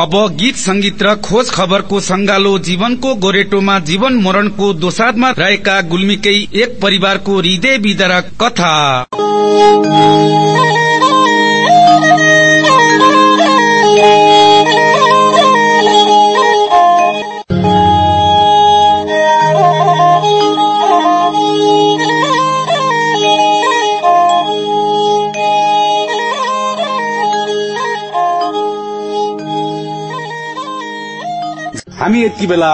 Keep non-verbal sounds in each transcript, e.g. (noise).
अब गीत संगीत र खोज खबरको संगालो जीवनको गोरेटोमा जीवन मरणको दोसादमा रहेका गुल्मीकै एक परिवारको हृदय विदारक कथा। (laughs) यति बेला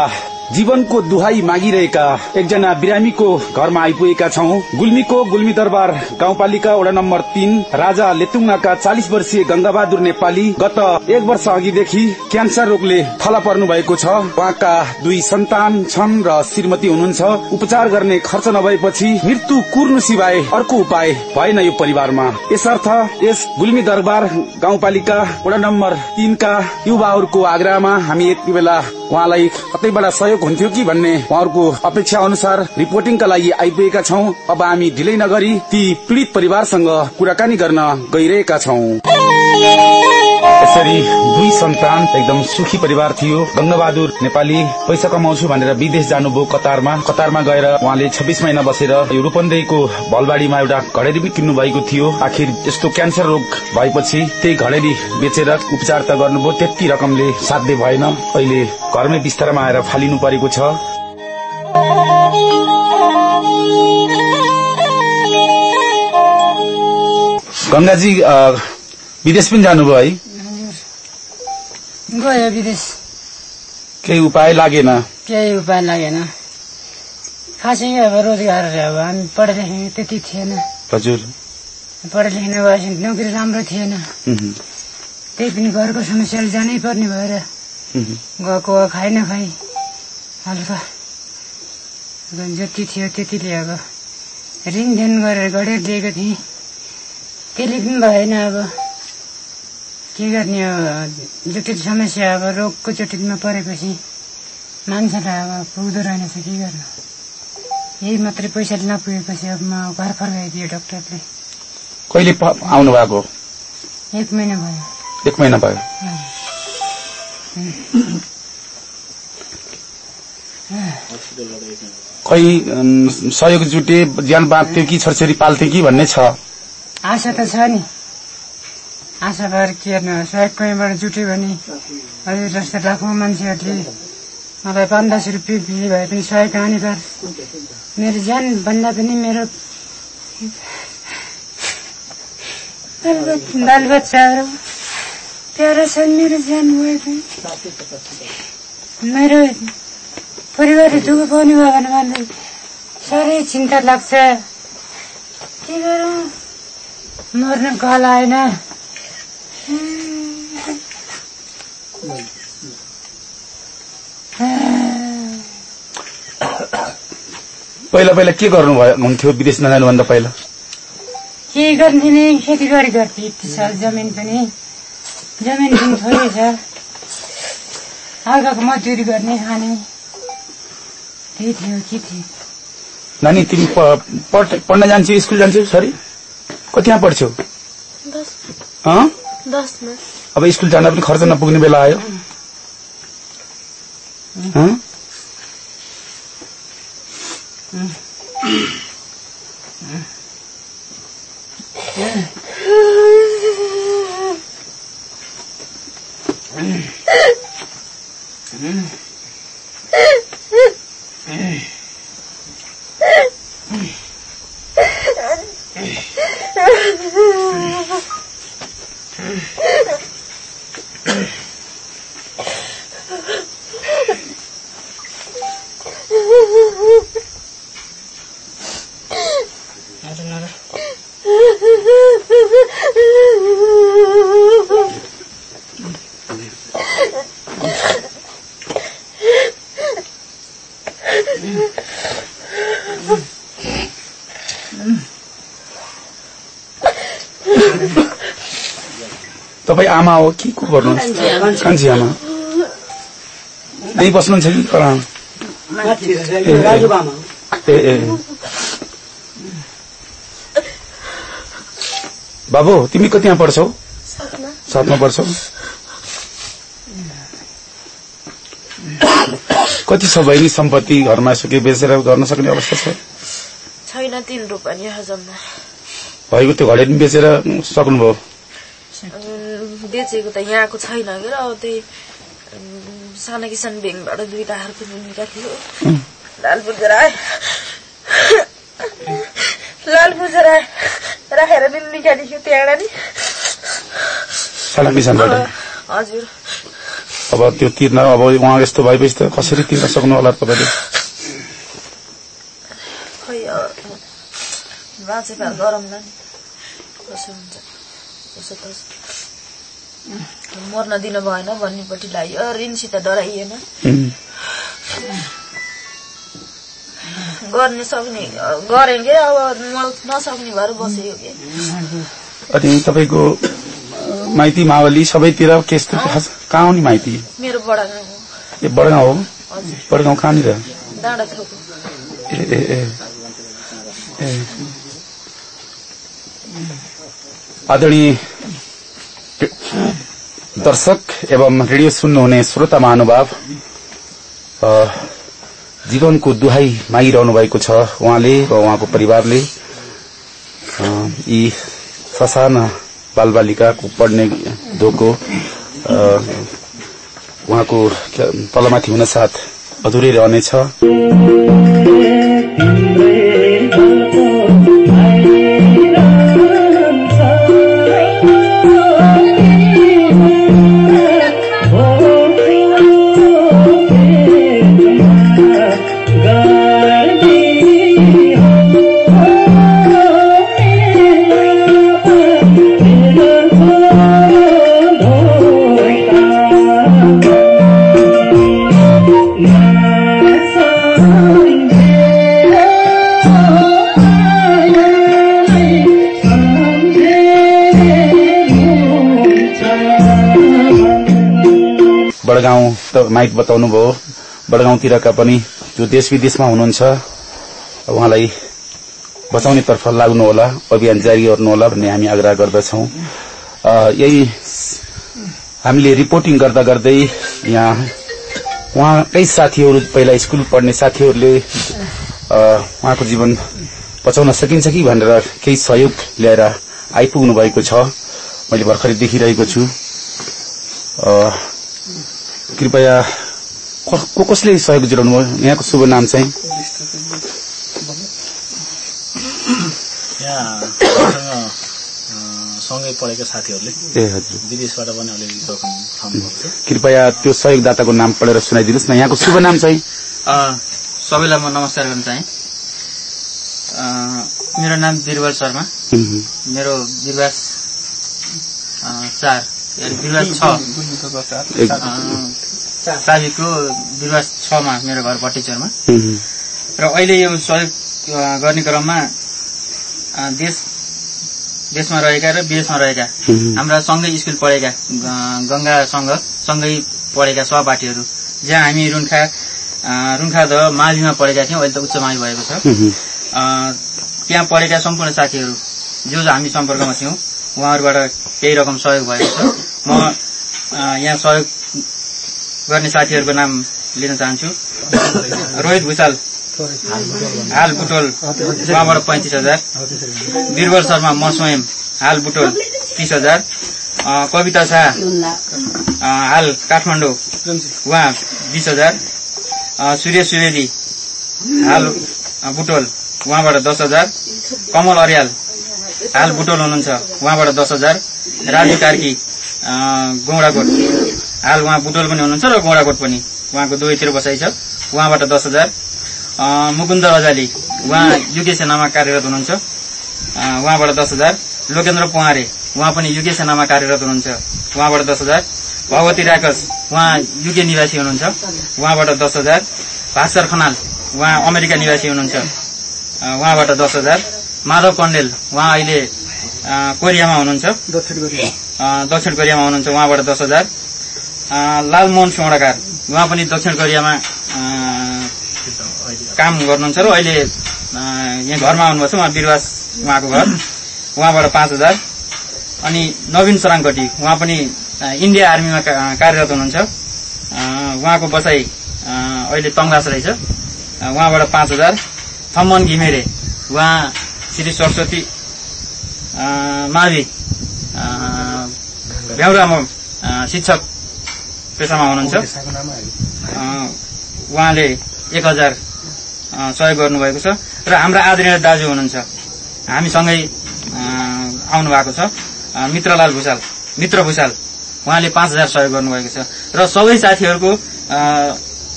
जीवनको दुहाई मागिरहेका एकजना बिरामीको घरमा आइपुगेका छौं। गुल्मीको गुल्मी दरबार गाउँपालिका वडा नम्बर तीन राजा लेतुङ्गाका चालिस वर्षीय गंगाबहादुर नेपाली गत एक वर्ष अघिदेखि क्यान्सर रोगले थला पर्नु भएको छ। उहाँका दुई सन्तान छन् र श्रीमती हुनुहुन्छ। उपचार गर्ने खर्च नभएपछि मृत्यु कुर्नु सिवाय अर्को उपाय भएन यो परिवारमा। यसर्थ यस गुल्मी दरबार गाउँपालिका वडा नम्बर तीनका युवाहरूको आग्रहमा हामी यति बेला उहाँलाई कतैबाट सहयोग हुन्थ्यो कि भन्ने उहाँहरूको अपेक्षा अनुसार रिपोर्टिङका लागि आइपुगेका छौं। अब हामी ढिलै नगरी ती पीड़ित परिवारसँग कुराकानी गर्न गइरहेका छौं। यसरी दुई सन्तान एकदम सुखी परिवार थियो। गंगबहादुर नेपाली पैसा कमाउँछु भनेर विदेश जानुभयो कतारमा। कतारमा गएर उहाँले छब्बीस महिना बसेर यो रूपन्देहीको भलबाड़ीमा एउटा घडेरी पनि किन्नु भएको थियो। आखिर यस्तो क्यान्सर रोग भएपछि त्यही घडेरी बेचेर उपचार त गर्नुभयो त्यति रकमले साध्य भएन। अहिले घरमै बिस्तारमा आएर फालिनु परेको छ। गंगाजी विदेश पनि जानुभयो है? गयो विदेश। केही उपाय लागेन? केही उपाय लागेन। खासै अब रोजगार अब हामी पढे लेखेको त्यति थिएन। हजुर। पढे लेख्न भएपछि नोकरी राम्रो थिएन। त्यही पनि घरको समस्याले जानै पर्ने भएर। गएको खाइ नखाइ हल्का जति थियो त्यतिले अब ऋण ध्यान गरेर गढेर दिएको थिएँ। त्यसले पनि भएन अब। के गर्ने अब जटिल समस्या अब रोगको जटिलमा परेपछि मान्छेलाई अब पुग्दो रहेनछ के गर्नु? यही मात्रै पैसाले नपुगेपछि अब म घर फर्काइदियो डक्टरले। कहिले आउनु भएको एक महिना भयो। एक महिना भयो। कोही अम, सहयोग जुटे ज्यान बाँच्थ्यो कि छोरछोरी पाल्थ्यो कि भन्ने छ? आशा त छ नि। आशा भएर के गर्नु सहयोग कहीँबाट जुट्यो भने अहिले जस्तो लाखौँ मान्छेहरूले मलाई पाँच दस रुपियाँ भिड भए पनि सहयोग पर मेरो ज्यान भन्दा पनि मेरो बाल- बच्चाहरू प्यारो छन् मेरो ज्यान गए पनि। मेरो परिवारले दुःख पाउने भयो भने मलाई साह्रै चिन्ता लाग्छ। के गरौँ? मर्नु कल आएन। (coughs) पहिला पहिला के गर्नु भयो हुन्थ्यो विदेश नजानुभन्दा पहिला? के गर्ने नि? खेतीबारी गर्थेँ यति साल जमिन पनि। जमिन पनि थोरै छ। हल्काको मजदुरी गर्ने खाने त्यही थियो के थियो? नानी तिमी पढ्न जान्छौ स्कुल जान्छौ सरी? कतिमा पढ्छौ? अब स्कुल जाँदा पनि खर्च नपुग्ने बेला आयो। हँ? आमा हो कि को गर्नुहुन्छ कान्छी आमा। यहीँ बस्नुहुन्छ कि? कहाँ? ए ए। बाबु तिमी कतिमा पढ्छौ? साथमा साथमा पढ्छौ? कति छ बहिनी सम्पत्ति घरमा यसो केही बेचेर गर्न सक्ने अवस्था छ? छैन तिन रुपियाँ जम्मा भएको त्यो घडी पनि बेचेर सक्नुभयो। बेचेको त यहाँको छैन के र अब त्यही सानो किसान ब्याङ्कबाट दुईटा हारको निका थियो। लाल बुझेर आए लाल बुझेर आए राखेर नि निकालियो त्यहाँबाट नि। साना किसानबाट? हजुर। अब त्यो तिर्न अब उहाँ यस्तो भएपछि त कसरी तिर्न सक्नु होला तपाईँले? खै बाँचेका गरौँला नि। कसो हुन्छ? कसो मर्न दिनु भएन भन्नेपट्टि लाग्यो। ऋणसित डराइएन. गर्न सक्ने गरेँ के? अब नसक्ने भएर बसेको के? अनि तपाईँको माइती मावली सबैतिर त्यस्तो? कहाँ हो नि माइती? मेरो बडा गाउँ हो। ए बडगाउँ हो? बडगाउँ कहाँनिर? ए। आदरणीय दर्शक एवं रेडियो सुन्नुहुने श्रोता महानुभाव जीवनको दुहाई मागिरहनु भएको छ उहाँले र उहाँको परिवारले। यी ससाना बालबालिकाको पढ्ने धोको उहाँको तलमाथि हुन साथ अधुरै रहनेछ। बडगाउँ त माइक बताउनु भयो। बडगाउँतिरका पनि जो देश विदेशमा हुनुहुन्छ उहाँलाई बचाउनेतर्फ लाग्नुहोला अभियान जारी गर्नुहोला भन्ने हामी आग्रह गर्दछौ। यही हामीले रिपोर्टिङ गर्दा गर्दै यहाँ उहाँकै साथीहरू पहिला स्कुल पढ्ने साथीहरूले उहाँको जीवन बचाउन सकिन्छ कि भनेर केही सहयोग ल्याएर आइपुग्नु भएको छ। मैले भर्खरै देखिरहेको छु। कृपया क- कसले सहयोग जुटाउनु भयो? यहाँको शुभ नाम चाहिँ? सँगै पढेका साथीहरूले ए हजुर। विदेशबाट पनि अलिअलि कृपया त्यो सहयोगदाताको नाम पढेर सुनाइदिनुहोस् न। यहाँको शुभ नाम चाहिँ? अ, सबैलाई म नमस्कार गर्न चाहे। अ, मेरो नाम बिरबल शर्मा। मेरो बिरबास अ, चार। छ। साबिकको बिरबास छमा मेरो घर भट्टीचरमा। उम्, र अहिले यो सहयोग गर्ने क्रममा देश देशमा रहेका र विदेशमा रहेका। हाम्रा सँगै स्कुल पढेका ग- गंगासँग सँगै पढेका सहपाठीहरू। जहाँ हामी रुन्खा रुन्खा द माविमा पढेका थियौँ अहिले त उच्च मावि भएको छ। त्यहाँ पढेका सम्पूर्ण साथीहरू जो जो हामी सम्पर्कमा थियौँ। उहाँहरूबाट केही रकम सहयोग भएको छ। म यहाँ सहयोग गर्ने साथीहरूको नाम लिन चाहन्छु। रोहित भूषाल हाल बुटोल। उहाँबाट पैँतिस हजार। बिरबल शर्मा म स्वयं। हाल बुटोल तिस हजार। कविता शाह। हाल काठमाडौँ उहाँ बिस हजार। सूर्य सुवेदी हाल बुटोल उहाँबाट दस हजार। कमल अर्याल। हाल बुटोल हुनुहुन्छ। उहाँबाट दस हजार। राजु कार्की गौडाकोट। हाल उहाँ बुटोल पनि हुनुहुन्छ र गौडाकोट पनि। उहाँको दुवैतिर बसाइ छ। उहाँबाट दस हजार। मुकुन्द रजाली उहाँ युके सेनामा कार्यरत हुनुहुन्छ। उहाँबाट दस हजार। लोकेन्द्र पुहारे उहाँ पनि युके सेनामा कार्यरत हुनुहुन्छ। उहाँबाट दस हजार। भगवती राकस उहाँ युके निवासी हुनुहुन्छ। उहाँबाट दस हजार। भास्कर खनाल उहाँ अमेरिका निवासी हुनुहुन्छ। उहाँबाट दस हजार। माधव कण्डेल उहाँ अहिले कोरियामा हुनुहुन्छ। अ, दक्षिण कोरियामा हुनुहुन्छ उहाँबाट दस हजार। लालमोहन सोडाकार उहाँ पनि दक्षिण कोरियामा काम गर्नुहुन्छ र अहिले यहाँ घरमा आउनुभएको छ उहाँ बिरुवास उहाँको घर। उहाँबाट पाँच हजार। अनि नवीन सराङकटी उहाँ पनि इन्डिया आर्मीमा कार्यरत हुनुहुन्छ। उहाँको बसाई अहिले तङ्गास रहेछ। उहाँबाट पाँच हजार। थम्मन घिमिरे उहाँ श्री सरस्वती मावि भ्याउरामा शिक्षक पेसामा हुनुहुन्छ। उहाँले एक हजार सहयोग गर्नुभएको छ र हाम्रा आदरणीय दाजु हुनुहुन्छ। हामीसँगै आउनु भएको छ। मित्रलाल भूषाल मित्र भूषाल उहाँले पाँच हजार सहयोग गर्नुभएको छ। र सबै साथीहरूको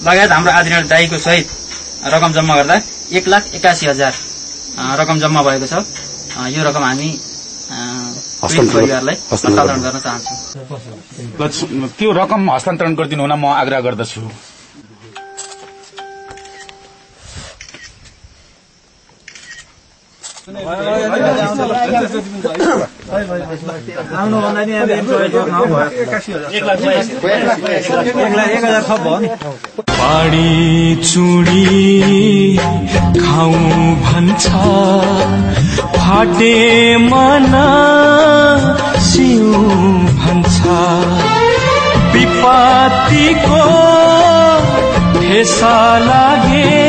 लगायत हाम्रो आदरणीय दाईको सहित रकम जम्मा गर्दा एक लाख एकासी हजार रकम जम्मा भएको छ। यो रकम हामी परिवारलाई हस्तान्तरण गर्न चाहन्छौँ। त्यो रकम हस्तान्तरण गरिदिनु हुन म आग्रह गर्दछु। पाडी चुडी खाऊ भन्छ फाटे मन सिउ भन्छ विपत्तिको फेसा लागे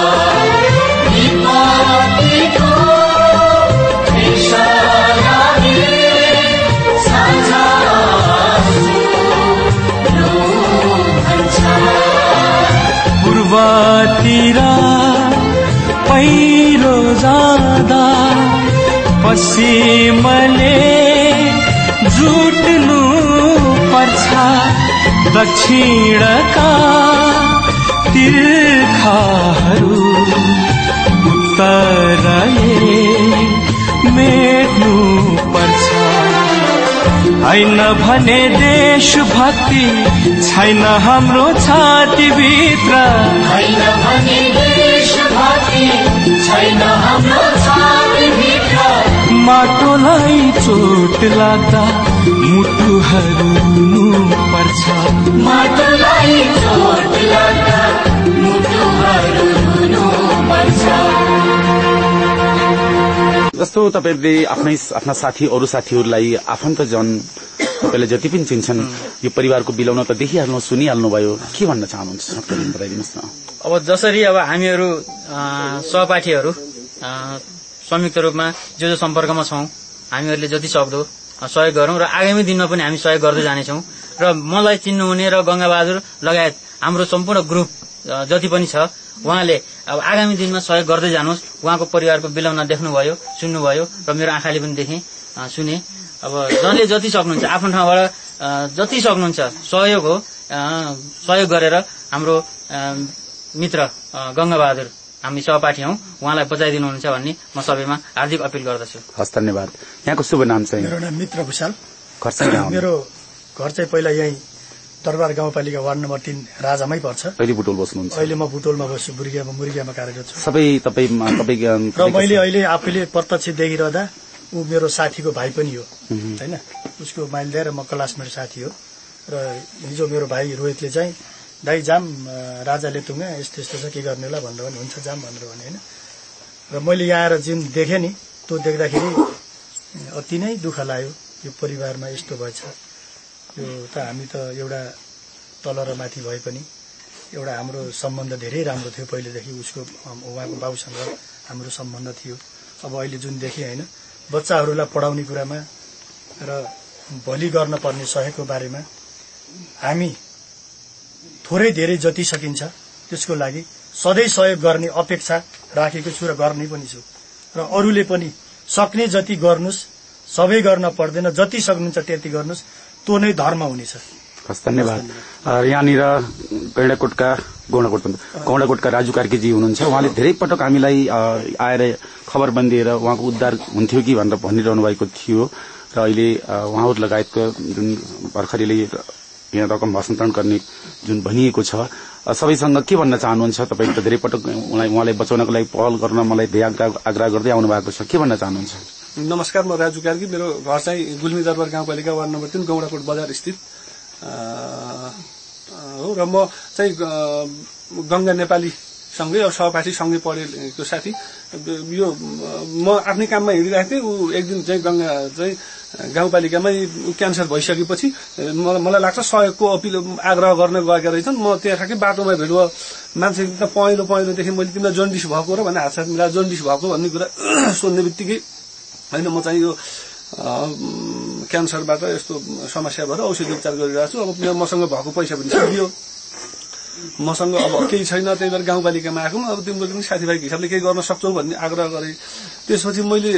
पूर्वतिर पहिरो जाँदा पश्चिमले जुट्नु पर्छ दक्षिणका तिर्खाहरू उत्तरले मेट्नु होइन भने देशभक्ति छैन हाम्रो छातीभित्र। माटोलाई चोट लाग्दा मुटुहरू पर्छ जस्तो तपाईँले आफ्नै आफ्ना साथी अरू साथीहरूलाई आफन्तजन तपाईँले जति पनि चिन्छन् यो परिवारको बिलाउन त देखिहाल्नु सुनिहाल्नुभयो के भन्न चाहनुहुन्छ? बताइदिनुहोस् न। अब जसरी अब हामीहरू सहपाठीहरू संयुक्त रूपमा जो जो सम्पर्कमा छौँ हामीहरूले जति सक्दो सहयोग गरौँ र आगामी दिनमा पनि हामी सहयोग गर्दै जानेछौँ। र मलाई चिन्नुहुने र गंगाबहादुर लगायत हाम्रो सम्पूर्ण ग्रुप जति पनि छ उहाँले अब आगामी दिनमा सहयोग गर्दै जानुहोस्। उहाँको परिवारको बिलाउन देख्नुभयो सुन्नुभयो र मेरो आँखाले पनि देखेँ सुने। अब जसले जति सक्नुहुन्छ आफ्नो ठाउँबाट जति सक्नुहुन्छ सहयोग हो सहयोग गरेर हाम्रो मित्र अ, गंगाबहादुर हामी सहपाठी हौ उहाँलाई बचाइदिनुहुन्छ भन्ने म सबैमा हार्दिक अपिल गर्दछु। हस् धन्यवाद। यहाँको शुभ नाम चाहिँ? मेरो नाम मित्र भूषाल। मेरो घर चाहिँ पहिला यही दरबार गाउँपालिका वार्ड नम्बर तीन राजामै पर्छ। अहिले बुटोल बस्नुहुन्छ। अहिले म बुटोलमा बस्छु बुर्गियामा मुर्गियामा कार्यरत छु। सबै तपाईँ तपाईँ र मैले अहिले आफैले प्रत्यक्ष देखिरहँदा ऊ मेरो साथीको भाइ पनि हो। होइन? उसको माइल र म क्लासमेट साथी हो। र हिजो मेरो भाइ रोहितले चाहिँ दाइ जाम अ, राजा लेतुङ्गा यस्तो यस्तो छ के गर्ने होला भनेर भने हुन्छ जाम भनेर भने होइन? र मैले यहाँ आएर जुन देखेँ नि त्यो देख्दाखेरि अति नै दुःख लाग्यो यो परिवारमा यस्तो भएछ। यो त हामी त एउटा तल र माथि भए पनि एउटा हाम्रो सम्बन्ध धेरै राम्रो थियो पहिलेदेखि। उसको उहाँको बाउसँग हाम्रो सम्बन्ध थियो। अब अहिले जुन देखेँ होइन बच्चाहरूलाई पढाउने कुरामा र भोलि गर्न पर्ने सहयोगको बारेमा हामी थोरै धेरै जति सकिन्छ त्यसको लागि सधैँ सहयोग गर्ने अपेक्षा राखेको छु र गर्ने पनि छु। र अरूले पनि सक्ने जति गर्नुहोस् सबै गर्न पर्दैन जति सक्नुहुन्छ त्यति गर्नुहोस् त्यो नै धर्म हुनेछ। हस् धन्यवाद। यहाँनिर गैँडाकोटका गौडाकोट गौडाकोटका राजु कार्कीजी हुनुहुन्छ। उहाँले धेरै पटक हामीलाई आएर खबर बनिदिएर उहाँको उद्धार हुन्थ्यो कि भनेर भनिरहनु भएको थियो। र अहिले उहाँहरू लगायतको जुन भर्खरैले यहाँ रकम हस्तान्तरण गर्ने जुन भनिएको छ सबैसँग के भन्न चाहनुहुन्छ? तपाईँ त धेरै पटक उहाँलाई उहाँलाई बचाउनको लागि पहल गर्न मलाई धेरै आग्रह गर्दै आउनु भएको छ। के भन्न चाहनुहुन्छ? नमस्कार म राजु कार्की। मेरो घर चाहिँ गुल्मी दरबार गाउँपालिका वार्ड नम्बर तिन गौडाकोट बजार स्थित हो र म चाहिँ गङ्गा नेपालीसँगै अब सहपाठी सँगै पढेको साथी। यो म आफ्नै काममा हिँडिरहेको थिएँ। ऊ एक दिन चाहिँ गङ्गा चाहिँ गाउँपालिकामै क्यान्सर भइसकेपछि मलाई लाग्छ सहयोगको अपिल आग्रह गर्न गएका रहेछन्। म त्यहाँ ठ्याक्कै बाटोमा भेट भयो मान्छे पहेँलो पहेँलोदेखि मैले तिमीलाई जन्डिस भएको र भन्ने हात साथ मिलाएर जन्डिस भएको भन्ने कुरा (clears throat) सोध्ने बित्तिकै होइन म चाहिँ यो क्यान्सरबाट यस्तो समस्या भएर औषधि उपचार गरिरहेको छु अब मसँग भएको पैसा पनि सकियो। मसँग अब केही छैन त्यही भएर गाउँपालिकामा आएको अब तिम्रो पनि साथीभाइको हिसाबले केही गर्न सक्छौ भन्ने आग्रह गरेँ। त्यसपछि मैले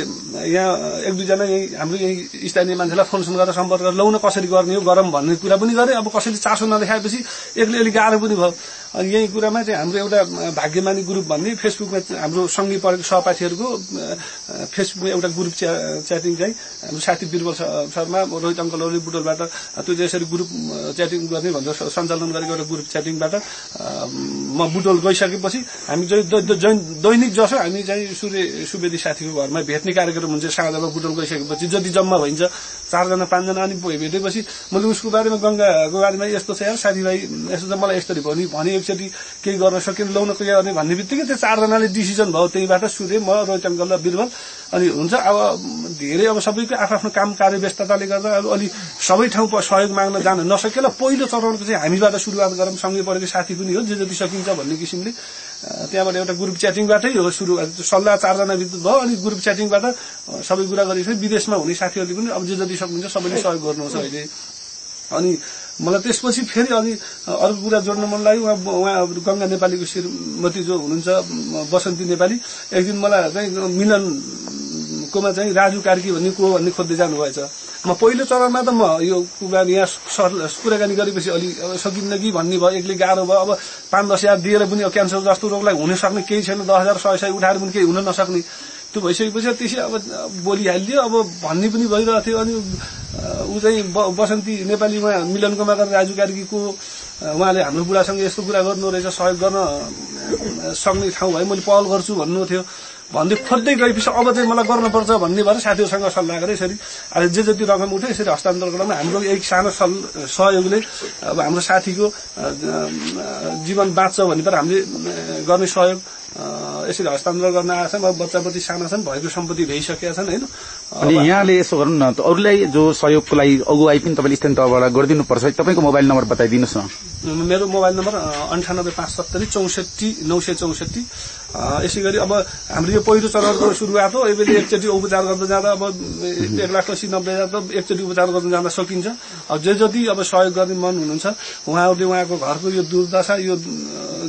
यहाँ एक दुईजना यही हाम्रो यही स्थानीय मान्छेलाई फोन सोन गरेर सम्पर्क गरेर लौन कसरी गर्ने हो गरम भन्ने कुरा पनि गरेँ। अब कसैले चासो नदेखाएपछि एक्लै अलिक गाह्रो पनि भयो। अनि यही कुरामा चाहिँ हाम्रो एउटा भाग्यमानी ग्रुप भन्ने फेसबुकमा हाम्रो सँगै पढेको सहपाठीहरूको फेसबुकमा एउटा ग्रुप च्या च्याटिङ चाहिँ हाम्रो साथी बिरबल शर्मा रोहित अङ्कल ओली बुटोलबाट त्यो यसरी ग्रुप च्याटिङ गर्ने भनेर सञ्चालन गरेको एउटा ग्रुप च्याटिङबाट म बुटोल गइसकेपछि हामी दैनिक जसो हामी चाहिँ सूर्य सुवेदी साथीको घरमा भेट्ने कार्यक्रम हुन्छ साँझमा बुटोल गइसकेपछि जति जम्मा भइन्छ चारजना पाँचजना अनि भेटेपछि मैले उसको बारेमा गङ्गाको बारेमा यस्तो छ यार साथीभाइ यस्तो छ मलाई यसरी भयो नि भने एकचोटि केही गर्न सकेन लौन के गर्ने भन्ने बित्तिकै त्यो चारजनाले डिसिजन भयो त्यहीबाट सूर्य म रोहित अङ्कल र बिरबल अनि हुन्छ अब धेरै अब सबैको आफ्नो काम कार्य व्यस्तताले गर्दा अब अलि सबै ठाउँ सहयोग माग्न जान नसकेला पहिलो चरणको चाहिँ हामीबाट सुरुवात गरौँ सँगै पढेको साथी पनि हो जे जति सकिन्छ भन्ने किसिमले। त्यहाँबाट एउटा ग्रुप च्याटिङबाटै हो सुरु सल्लाह चारजना भित्र भयो अनि ग्रुप च्याटिङबाट सबै कुरा गरेपछि विदेशमा हुने साथीहरूले पनि अब जे जति सक्नुहुन्छ सबैले सहयोग गर्नुहोस् अहिले। अनि मलाई त्यसपछि फेरि अनि अर्को कुरा जोड्न मन लाग्यो। उहाँ उहाँ गङ्गा नेपालीको श्रीमती जो हुनुहुन्छ बसन्ती नेपाली। एक दिन मलाई चाहिँ मिलनकोमा चाहिँ राजु कार्की भन्ने को भन्ने खोज्दै जानुभएछ। म पहिलो चरणमा त म यो कुरा यहाँ कुराकानी गरेपछि अलि सकिन्न कि भन्ने भयो एक्लै गाह्रो भयो अब पाँच दस हजार दिएर पनि क्यान्सर जस्तो रोगलाई हुन सक्ने केही छैन दस हजार सय सय उठाएर पनि केही हुन नसक्ने। त्यो भइसकेपछि त्यसै अब बोलिहालिदियो अब भन्ने पनि भइरहेको थियो अनि ऊ चाहिँ बसन्ती नेपाली उहाँ मिलनकोमा गएर राजु कार्कीको उहाँले हाम्रो बुढासँग यस्तो कुरा गर्नु रहेछ सहयोग गर्न सक्ने ठाउँ भयो मैले पहल गर्छु भन्नु थियो भन्दै खोज्दै गएपछि अब चाहिँ मलाई गर्नुपर्छ भन्ने भएर साथीहरूसँग सल्लाह गरेँ यसरी। अब जे जति रकम उठ्यो यसरी हस्तान्तरण गराउन हाम्रो एक सानो सहयोगले अब हाम्रो साथीको जीवन बाँच्छ भने तर हामीले गर्ने सहयोग यसरी हस्तान्तरण गर्न आएको छन् अब बच्चा बच्ची साना छन् भएको सम्पत्ति भइसकेका छन् होइन। अनि यहाँले यसो गर्नु न अरूलाई जो सहयोगको लागि अगुवाई पनि तपाईँले स्थानीय तहबाट गरिदिनुपर्छ तपाईँको मोबाइल नम्बर बताइदिनुहोस् न। मेरो मोबाइल नम्बर अन्ठानब्बे पाँच सत्तरी चौसठी नौ सय चौसठी यसै गरी अब हाम्रो यो पहिलो चरणको सुरुवात हो। यसले एकचोटि उपचार गर्दा जाँदा अब एक लाख अस्सी नब्बे हजार त एकचोटि उपचार गर्दा जाँदा सकिन्छ। अब जे जति अब सहयोग गर्ने मन हुनुहुन्छ उहाँहरूले उहाँको घरको यो दुर्दशा यो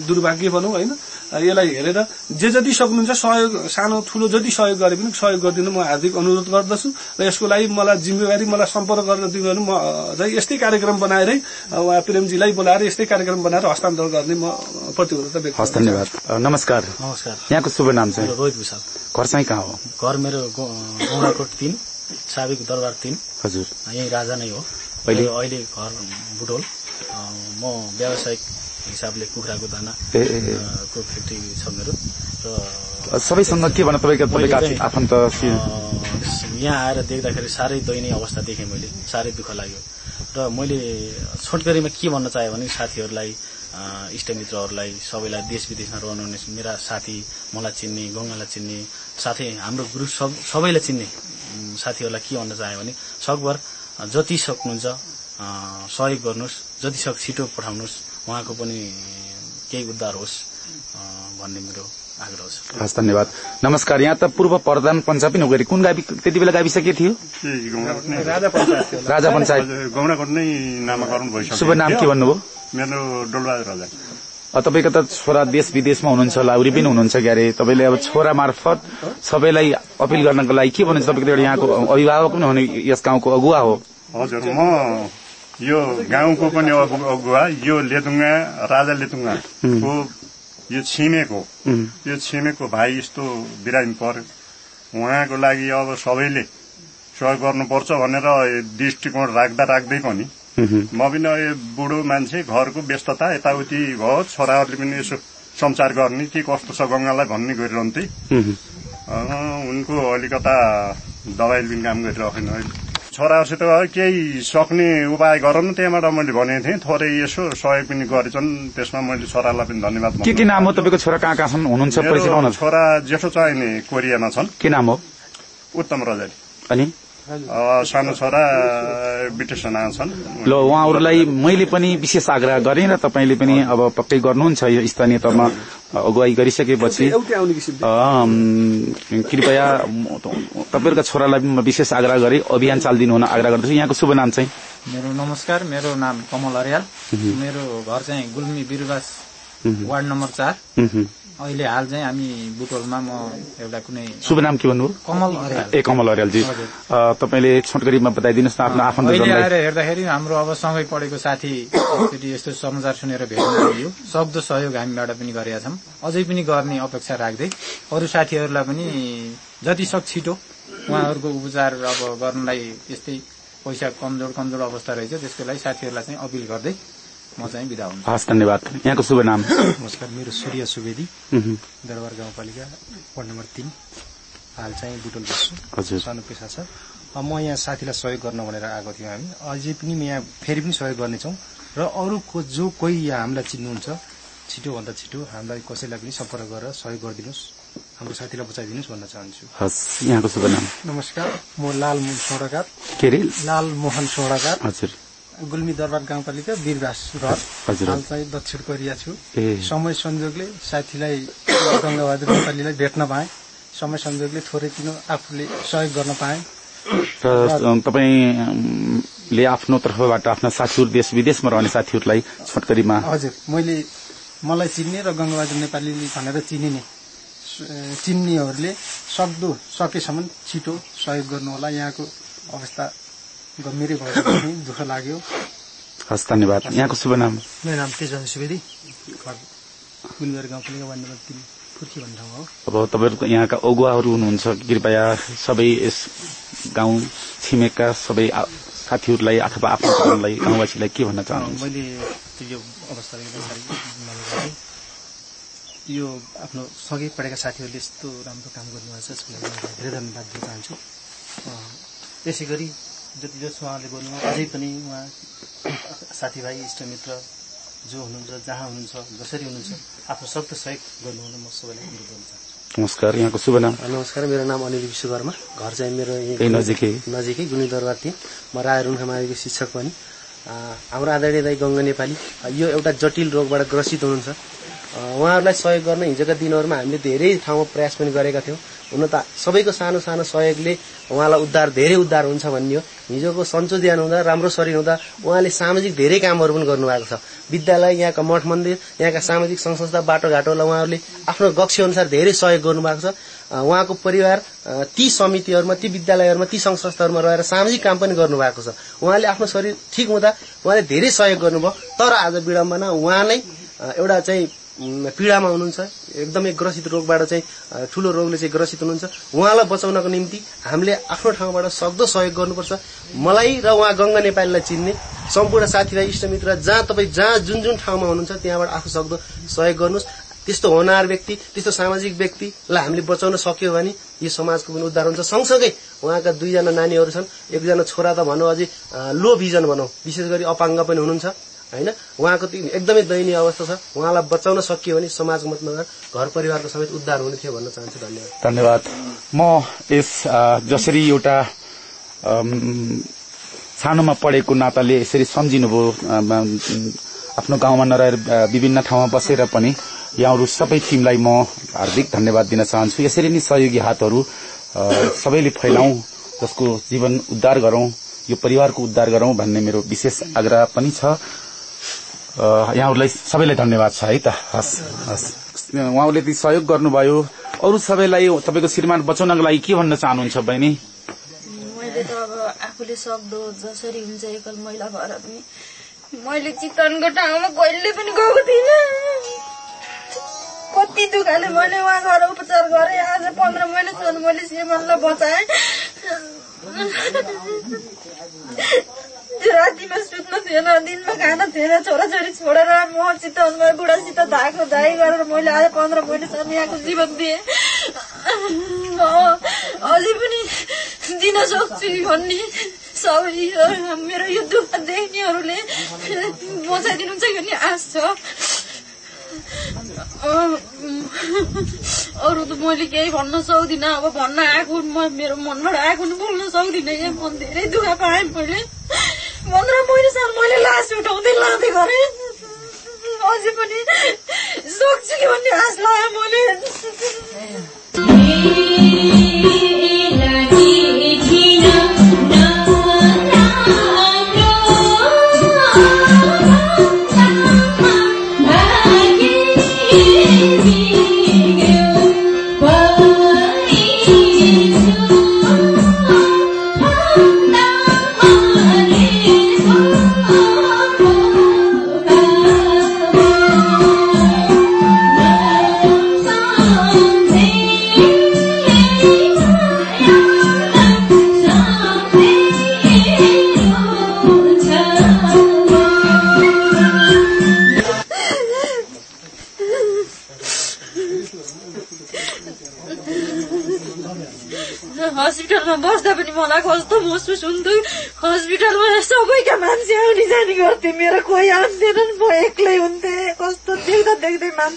दुर्भाग्य भनौँ होइन? यसलाई हेरेर जे जति सक्नुहुन्छ सहयोग सानो ठुलो जति सहयोग गरे पनि सहयोग गरिदिनु म हार्दिक अनुरोध गर्दछु। र यसको लागि मलाई जिम्मेवारी मलाई सम्पर्क गर्न दिनु म यस्तै कार्यक्रम बनाएरै उहाँ प्रेमजीलाई बोलाएर यस्तै कार्यक्रम बनाएर हस्तान्तरण गर्ने म हस् धन्यवाद। नमस्कार। नमस्कार। यहाँको शुभ नाम चाहिँ? रोहित विशाल। घर चाहिँ कहाँ हो? घर मेरो गौँडाकोट तिन साबिक दरबार तिन। हजुर। यही राजा नै हो। अहिले? अहिले घर बुटोल। म व्यावसायिक हिसाबले कुखुराको दाना को फ्याक्ट्री छ मेरो। र सबैसँग के भन्न तपाईँको तपाईँको अ, यहाँ आएर देख्दाखेरि साह्रै दयनीय अवस्था देखेँ मैले। साह्रै दुःख लाग्यो। र मैले छोटकरीमा के भन्न चाहेँ भने साथीहरूलाई इष्टमित्रहरूलाई सबैलाई देश विदेशमा रहनुहुने मेरा साथी मलाई चिन्ने गङ्गालाई चिन्ने साथै हाम्रो ग्रुप सब सबैलाई चिन्ने साथीहरूलाई के भन्न चाहेँ भने सकभर जति सक्नुहुन्छ सहयोग गर्नुहोस् जति सक् छिटो पठाउनुहोस् उहाँको पनि केही उद्धार होस् भन्ने मेरो आग्रह छ। हस् धन्यवाद। नमस्कार यहाँ त पूर्व प्रधान पञ्चायत पनि हो गरी कुन गावि त्यति बेला गाविस के थियो राजा पञ्चायत थियो। राजा पञ्चायत। गौडाकोट नै नामाकरण भइसक्यो। शुभ नाम के भन्नुभयो? मेरो डोलबहादुर राजा। तपाईँको त छोरा देश विदेशमा हुनुहुन्छ लाउरी पनि हुनुहुन्छ क्यारे। तपाईँले अब छोरा मार्फत सबैलाई अपिल गर्नको लागि के भन्नुहुन्छ तपाईँको त एउटा यहाँको अभिभावक पनि हुने यस गाउँको अगुवा हो। हजुर म यो गाउँको पनि अगु- अगुवा यो लेतुङ्गा राजा लेतुङ्गाको यो छिमेको यो छिमेको भाइ यस्तो बिरामी पर्यो उहाँको लागि अब सबैले सहयोग गर्नुपर्छ भनेर दृष्टिकोण राख्दा राख्दै पनि म पनि बुढो मान्छे घरको व्यस्तता यताउति भयो छोराहरूले पनि यसो संसार गर्ने के कस्तो छ गङ्गालाई भन्ने गरिरहन्थे। उनको अलिकता दबाईले पनि काम गरिरहेन अहिले। छोराहरूसित केही सक्ने उपाय गर न त्यहाँबाट मैले भनेको थिएँ। थोरै यसो सहयोग पनि गरेछन्। त्यसमा मैले छोरालाई पनि धन्यवाद के के नाम हो तपाईँको छोरा? कहाँ कहाँ छन्? हुनुहुन्छ? छोरा जेठो चाहिँ नि कोरियामा छन्। के नाम हो? उत्तम रजाली अनि? सानो छोरा बिटेसना छन्। ल उहाँहरूलाई मैले पनि विशेष आग्रह गरेँ र तपाईँले पनि अब पक्कै गर्नुहुन्छ यो स्थानीय तहमा अगुवाई गरिसकेपछि। कृपया तपाईँहरूका छोरालाई पनि म विशेष आग्रह गरेँ अभियान चालिदिनु हुन आग्रह गर्दछु। यहाँको शुभ नाम चाहिँ? मेरो नमस्कार मेरो नाम कमल अर्याल। मेरो घर चाहिँ गुल्मी बिरुवास वार्ड नम्बर चार। अहिले हाल चाहिँ हामी बुटोलमा म एउटा कुनै शुभ नाम के भन्नुभयो? कमल अर्याल। ए कमल अर्यालजी तपाईँले छोटकरीमा बताइदिनुहोस् न आफ्नो आफन्तजनलाई। आएर हेर्दाखेरि हाम्रो अब सँगै पढेको साथी एकचोटि यस्तो समाचार सुनेर भेट्नु आइयो सक्दो सहयोग हामीबाट पनि गरेका छौँ। अझै पनि गर्ने अपेक्षा राख्दै अरू साथीहरूलाई पनि जति सक्छ छिटो उहाँहरूको उपचार अब गर्नलाई त्यस्तै पैसा कमजोर कमजोर अवस्था रहेछ त्यसको लागि साथीहरूलाई चाहिँ अपिल गर्दै म चाहिँ बिदा हुन्छु। हस् धन्यवाद। यहाँको शुभ नाम? नमस्कार मेरो सूर्य सुवेदी। दरबार गाउँपालिका वार्ड नम्बर तिन। हाल चाहिँ बुटोल बस्छु। सानो पेसा छ। म यहाँ साथीलाई सहयोग गर्न भनेर आएको थियौँ हामी। अझै पनि यहाँ फेरि पनि सहयोग गर्नेछौँ। र अरू को जो कोही यहाँ हामीलाई चिन्नुहुन्छ छिटोभन्दा छिटो हामीलाई कसैलाई पनि सम्पर्क गरेर सहयोग गरिदिनुहोस्। हाम्रो साथीलाई बचाइदिनुहोस् भन्न चाहन्छु। हस् यहाँको शुभ नाम? नमस्कार म लाल मोहन सोडाकार। के अरे लाल मोहन सोडाकार। हजुर। गुल्मी दरबार गाउँपालिका वीरदास घर। हाल चाहिँ दक्षिण कोरिया छु। समय संयोगले साथीलाई (coughs) गङ्गाबहादुर नेपालीलाई भेट्न पाएँ। समय संयोगले थोरै किन आफूले सहयोग गर्न पाएँ। र तपाईँले आफ्नो तर्फबाट आफ्ना साथीहरू देश विदेशमा रहने साथीहरूलाई छोटकरीमा हजुर मैले मलाई चिन्ने र गङ्गाबहादुर नेपाली भनेर चिनिने चिन्नेहरूले सक्दो सकेसम्म छिटो सहयोग गर्नुहोला। यहाँको अवस्था गम्भीरै पनि दुःख लाग्यो। हस् धन्यवाद। यहाँको शुभ नाम? मेरो नाम तेजन सुवेदी। घर गुलबिहार गाउँपालिका वार्ड नम्बर तिन फुर्की भन्ने ठाउँमा हो। अब तपाईँहरूको यहाँका अगुवाहरू हुनुहुन्छ। कृपया सबै यस गाउँ छिमेकका सबै साथीहरूलाई अथवा आफन्तजनलाई गाउँवासीलाई के भन्न चाहनुहुन्छ? मैले यो गरेँ। यो आफ्नो सँगै पढेका साथीहरूले यस्तो राम्रो काम गर्नुभएको छ यसको लागि धेरै धन्यवाद दिन चाहन्छु। अँ, त्यसै गरी जति जसो उहाँले गर्नुभयो अझै पनि उहाँ साथीभाइ इष्टमित्र जो हुनुहुन्छ जहाँ हुनुहुन्छ जसरी हुनुहुन्छ आफ्नो सक्दो सहयोग गर्नुहुन म सबैलाई अनुरोध गर्न चाहन्छु। नमस्कार यहाँको शुभ नाम? नमस्कार मेरो नाम अनिल विश्वकर्मा। घर चाहिँ मेरो नजिकै। नजिकै गुनी दरबार थिएँ म राय रुनखामाविको शिक्षक पनि। हाम्रो आदरणीय दाई गङ्गा नेपाली यो एउटा जटिल रोगबाट ग्रसित हुनुहुन्छ। उहाँहरूलाई सहयोग गर्न हिजोका दिनहरूमा हामीले धेरै ठाउँमा प्रयास पनि गरेका थियौँ। हुन त सबैको सानो सानो सहयोगले उहाँलाई उद्धार धेरै उद्धार हुन्छ भन्ने हो हिजोको सन्चो ध्यान हुँदा राम्रो शरीर हुँदा उहाँले सामाजिक धेरै कामहरू पनि गर्नुभएको छ। विद्यालय यहाँका मठ मन्दिर यहाँका सामाजिक सङ्घ संस्था बाटोघाटोलाई उहाँहरूले आफ्नो गक्ष्य अनुसार धेरै सहयोग गर्नुभएको छ। उहाँको परिवार ती समितिहरूमा ती विद्यालयहरूमा ती सङ्घ संस्थाहरूमा रहेर सामाजिक काम पनि गर्नुभएको छ। उहाँले आफ्नो शरीर ठिक हुँदा उहाँले धेरै सहयोग गर्नुभयो। तर आज विडम्बना उहाँ नै एउटा चाहिँ पीडामा हुनुहुन्छ एकदमै ग्रसित रोगबाट चाहिँ ठूलो रोगले चाहिँ ग्रसित हुनुहुन्छ। उहाँलाई बचाउनको निम्ति हामीले आफ्नो ठाउँबाट सक्दो सहयोग गर्नुपर्छ। मलाई र उहाँ गङ्गा नेपालीलाई चिन्ने सम्पूर्ण साथीभाइ इष्टमित्र जहाँ तपाईँ जहाँ जुन जुन ठाउँमा हुनुहुन्छ त्यहाँबाट आफू सक्दो सहयोग गर्नुहोस्। त्यस्तो होनार व्यक्ति त्यस्तो सामाजिक व्यक्तिलाई हामीले बचाउन सक्यो भने यो समाजको पनि उद्धार हुन्छ। सँगसँगै उहाँका दुईजना नानीहरू छन्। एकजना छोरा त भनौँ अझै लो भिजन भनौँ। विशेष गरी अपाङ्ग पनि हुनुहुन्छ। होइन? उहाँको एकदमै दयनीय अवस्था छ। उहाँलाई बचाउन सकियो भने समाजको नभएर घर परिवारको समेत उद्धार हुने थियो भन्न चाहन्छु। धन्यवाद। धन्यवाद। म यस जसरी एउटा सानोमा पढेको नाताले यसरी सम्झिनुभयो आफ्नो गाउँमा नरहेर विभिन्न ठाउँमा बसेर पनि यहाँहरू सबै टिमलाई म हार्दिक धन्यवाद दिन चाहन्छु। यसरी नै सहयोगी हातहरू सबैले फैलाउँ जसको जीवन उद्धार गरौं यो परिवारको उद्धार गरौं भन्ने मेरो विशेष आग्रह पनि छ। यहाँहरूलाई सबैलाई धन्यवाद छ है त। हस् हस्। उहाँले ती सहयोग गर्नुभयो। अरू सबैलाई तपाईँको श्रीमान बचाउनको लागि के भन्न चाहनुहुन्छ बहिनी? मैले त अब आफूले सक्दो जसरी हुन्छ एकल महिला भएर पनि मैले चितवनको ठाउँमा कहिले पनि गएको थिइनँ। कति दुःखले मैले उहाँ गएर उपचार गरेँ। आज पन्ध्र महिनासम्म मैले श्रीमानलाई बचाएँ। रातिमा सुत्नु थिएन दिनमा खाना थिएन छोराछोरी छोडेर म चितवनमा बुढासित धाएको धाइ गरेर मैले आज पन्ध्र महिनासम्म यहाँको जीवन दिएँ। अझै पनि दिन सक्छु भन्ने सबै मेरो यो दुःख देख्नेहरूले बचाइदिनुहुन्छ भन्ने आश छ। अरू त मैले केही भन्न सक्दिनँ। अब भन्न आएको मेरो मनबाट आएको बोल्न सक्दिनँ। यहाँ मन धेरै दुःख पाएँ मैले। पन्ध्र महिनासम्म मैले लास उठाउँदै लाँदै गरेँ। अझै पनि सक्छु कि भन्ने आश लाग्यो मैले।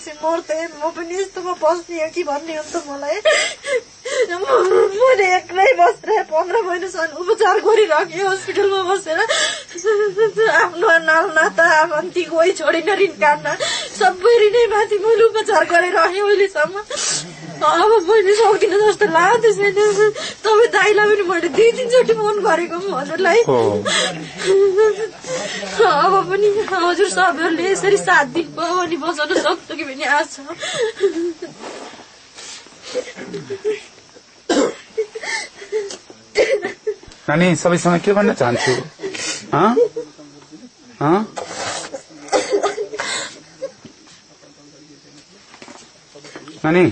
मान्छे मर्थे म पनि यस्तोमा बस्ने हो कि भन्ने हुन्थ्यो मलाई। (laughs) म- मैले एक्लै बसेर पन्ध्र महिनासम्म उपचार गरिराखेँ हस्पिटलमा बसेर। (laughs) आफ्नो नाल नाता आफन्ती कोही छोडिन ऋण काट्न। सबै ऋणै माथि मैले उपचार गरिराखेँ अहिलेसम्म। अब मैले सक्दिनँ जस्तो लाग्दै छैन तपाईँ दाइलाई पनि मैले दुई तिनचोटि फोन गरेको म हजुरलाई हो। अब पनि हजुर सबैहरूले यसरी साथ दिनुभयो भने बचाउन सक्छु कि भन्ने आश। नानी सबैसँग के भन्न चाहन्छु? हँ? हँ? नानी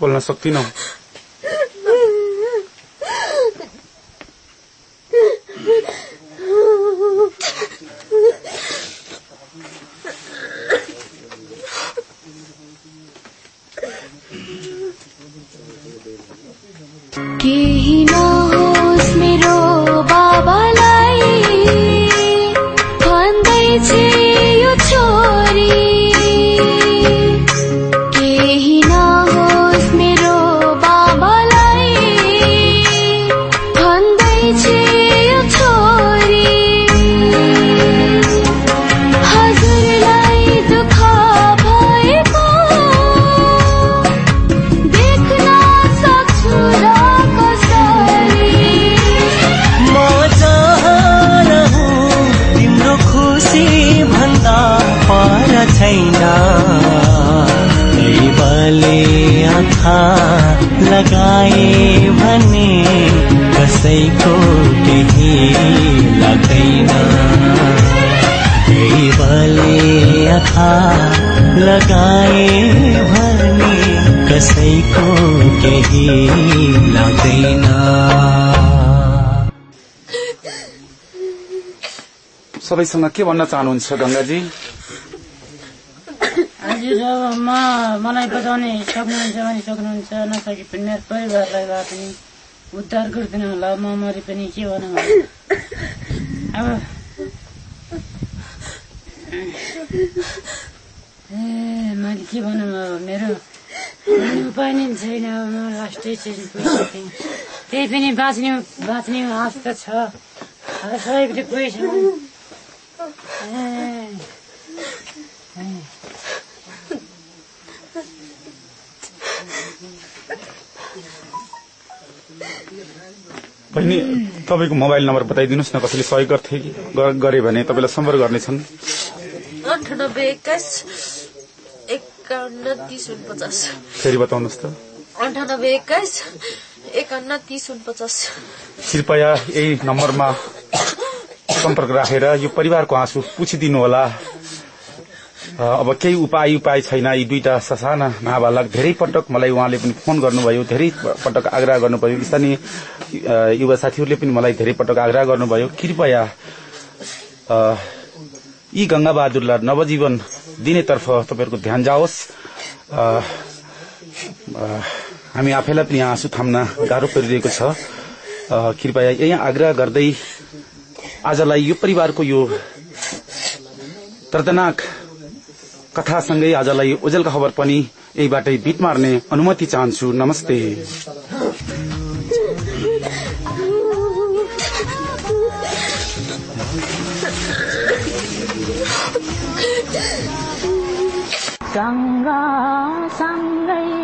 बोल्न सक्दिनौ केही नहोस् कसैको केही लाग्दैन। दैवले आँखा लगाए भने कसैको केही लाग्दैन। सबैसँग के भन्न चाहनुहुन्छ गंगाजी हजुर अब म मलाई बचाउने सक्नुहुन्छ भने सक्नुहुन्छ नसके पनि मेरो परिवारलाई भए पनि। उद्धार गरिदिनु होला म मरि पनि के भनौँ अब। ए मैले के भनौँ अब मेरो उपाय नै छैन अब म लास्टै पुगिसकेँ। त्यही पनि बाँच्ने बाँच्ने आश त छ। अब कोही छैन ए ए बहिनी तपाईँको मोबाइल नम्बर बताइदिनुहोस् न कसैले सहयोग गर्थे कि गरे भने तपाईँलाई सम्पर्क गर्नेछन्। अन्ठानब्बे एक्काइस एकाउन्न तिस उनपचास। फेरि बताउनुहोस् त। अन्ठानब्बे एक्काइस एकाउन्न तिस उनपचास। कृपया यही नम्बरमा सम्पर्क राखेर यो परिवारको आँसु पुछिदिनु होला अ, अब केही उपाय उपाय छैन। यी दुईटा ससाना नाबालक धेरै पटक मलाई उहाँले पनि फोन गर्नुभयो धेरै पटक आग्रह गर्नुभयो। स्थानीय युवा साथीहरूले पनि मलाई धेरै पटक आग्रह गर्नुभयो। कृपया यी गंगा बहादुरलाई नवजीवन दिनेतर्फ तपाईँहरूको ध्यान जाओस्। हामी आफैलाई पनि यहाँ आँसु थाम्न गाह्रो परिरहेको छ। कृपया यही आग्रह गर्दै आजलाई यो परिवारको यो दर्दनाक कथासँगै आजलाई ओजेलका खबर पनि यहीबाटै बिट मार्ने अनुमति चाहन्छु। नमस्ते। सँगै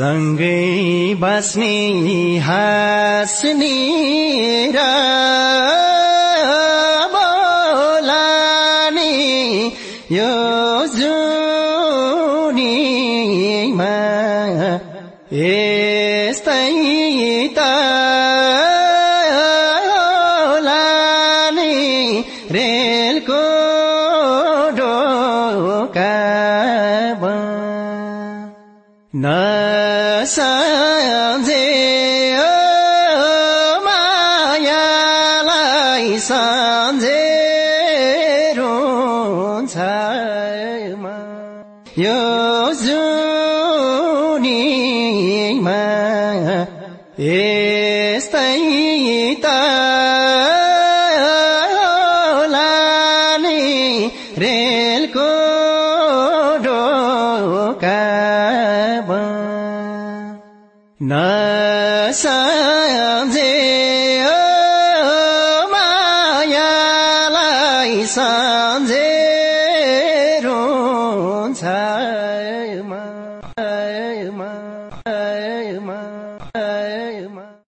सँगै बस्ने हाँस्ने र बोलाने यो जुनीमा यस्तै त